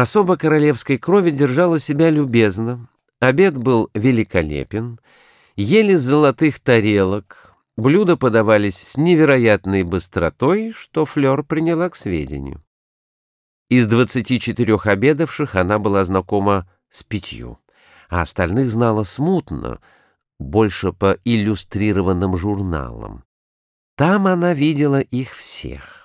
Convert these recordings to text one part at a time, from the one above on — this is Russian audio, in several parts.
Особо королевской крови держала себя любезно. Обед был великолепен. Ели с золотых тарелок. Блюда подавались с невероятной быстротой, что Флёр приняла к сведению. Из двадцати четырех обедавших она была знакома с пятью, а остальных знала смутно, больше по иллюстрированным журналам. Там она видела их всех.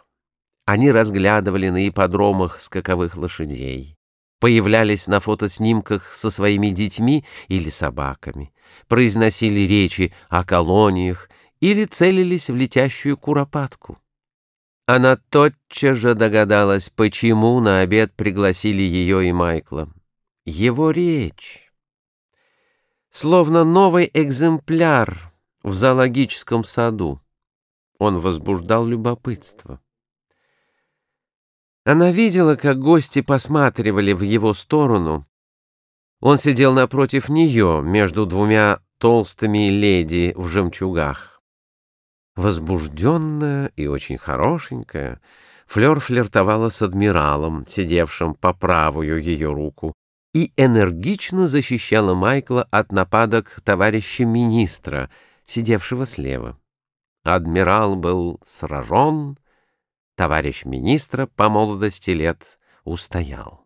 Они разглядывали на ипподромах скаковых лошадей, появлялись на фотоснимках со своими детьми или собаками, произносили речи о колониях или целились в летящую куропатку. Она тотчас же догадалась, почему на обед пригласили ее и Майкла. Его речь. Словно новый экземпляр в зоологическом саду. Он возбуждал любопытство. Она видела, как гости посматривали в его сторону. Он сидел напротив нее, между двумя толстыми леди в жемчугах. Возбужденная и очень хорошенькая, Флёр флиртовала с адмиралом, сидевшим по правую ее руку, и энергично защищала Майкла от нападок товарища министра, сидевшего слева. Адмирал был сражен, товарищ министра по молодости лет устоял.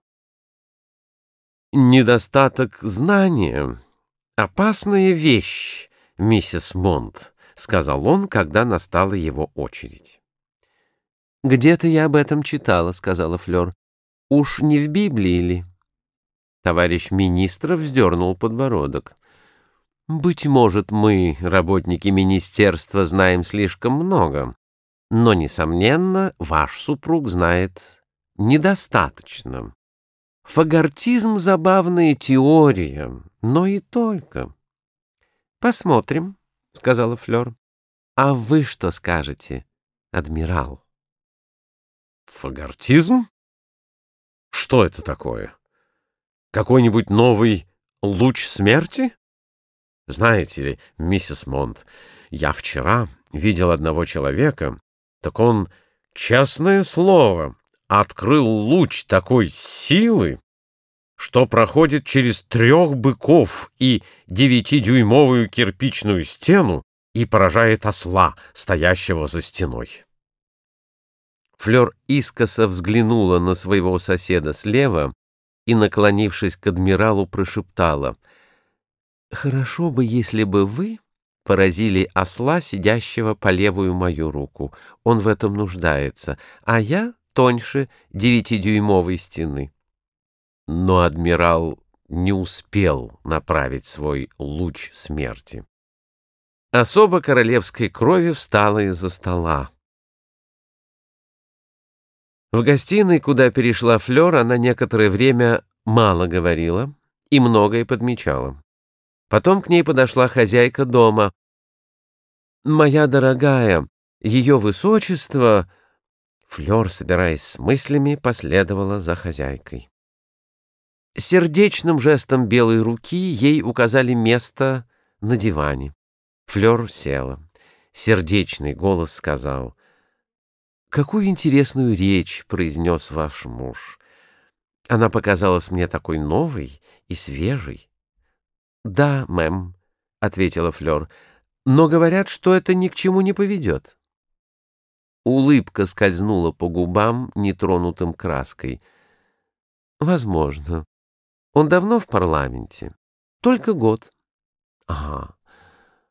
«Недостаток знания — опасная вещь, миссис Монт», — сказал он, когда настала его очередь. «Где-то я об этом читала», — сказала Флёр. «Уж не в Библии ли?» Товарищ министра вздернул подбородок. Быть может, мы, работники министерства, знаем слишком много, но, несомненно, ваш супруг знает недостаточно. Фагортизм — забавная теория, но и только. — Посмотрим, — сказала Флёр. — А вы что скажете, адмирал? — Фагортизм? Что это такое? Какой-нибудь новый луч смерти? Знаете ли, миссис Монт, я вчера видел одного человека, так он, честное слово, открыл луч такой силы, что проходит через трех быков и девятидюймовую кирпичную стену и поражает осла, стоящего за стеной. Флёр искоса взглянула на своего соседа слева и, наклонившись к адмиралу, прошептала — Хорошо бы, если бы вы поразили осла, сидящего по левую мою руку. Он в этом нуждается, а я тоньше девятидюймовой стены. Но адмирал не успел направить свой луч смерти. Особо королевской крови встала из-за стола. В гостиной, куда перешла Флёр, она некоторое время мало говорила и многое подмечала. Потом к ней подошла хозяйка дома. «Моя дорогая, ее высочество...» Флёр, собираясь с мыслями, последовала за хозяйкой. Сердечным жестом белой руки ей указали место на диване. Флёр села. Сердечный голос сказал. «Какую интересную речь произнес ваш муж. Она показалась мне такой новой и свежей. «Да, мэм», — ответила Флёр, — «но говорят, что это ни к чему не поведет». Улыбка скользнула по губам нетронутым краской. «Возможно. Он давно в парламенте? Только год». «Ага.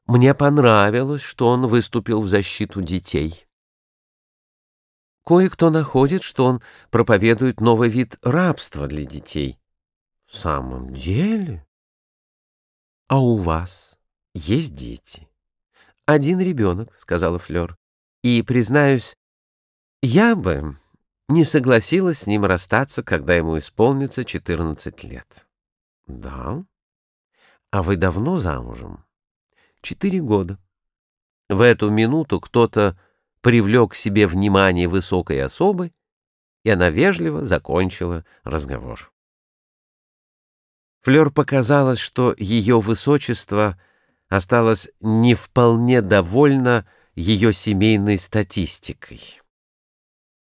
Мне понравилось, что он выступил в защиту детей». Кое-кто находит, что он проповедует новый вид рабства для детей. В самом деле? «А у вас есть дети?» «Один ребенок», — сказала Флёр. «И, признаюсь, я бы не согласилась с ним расстаться, когда ему исполнится 14 лет». «Да? А вы давно замужем?» «Четыре года». В эту минуту кто-то привлек к себе внимание высокой особы, и она вежливо закончила разговор. Флёр показалось, что ее высочество осталось не вполне довольно ее семейной статистикой.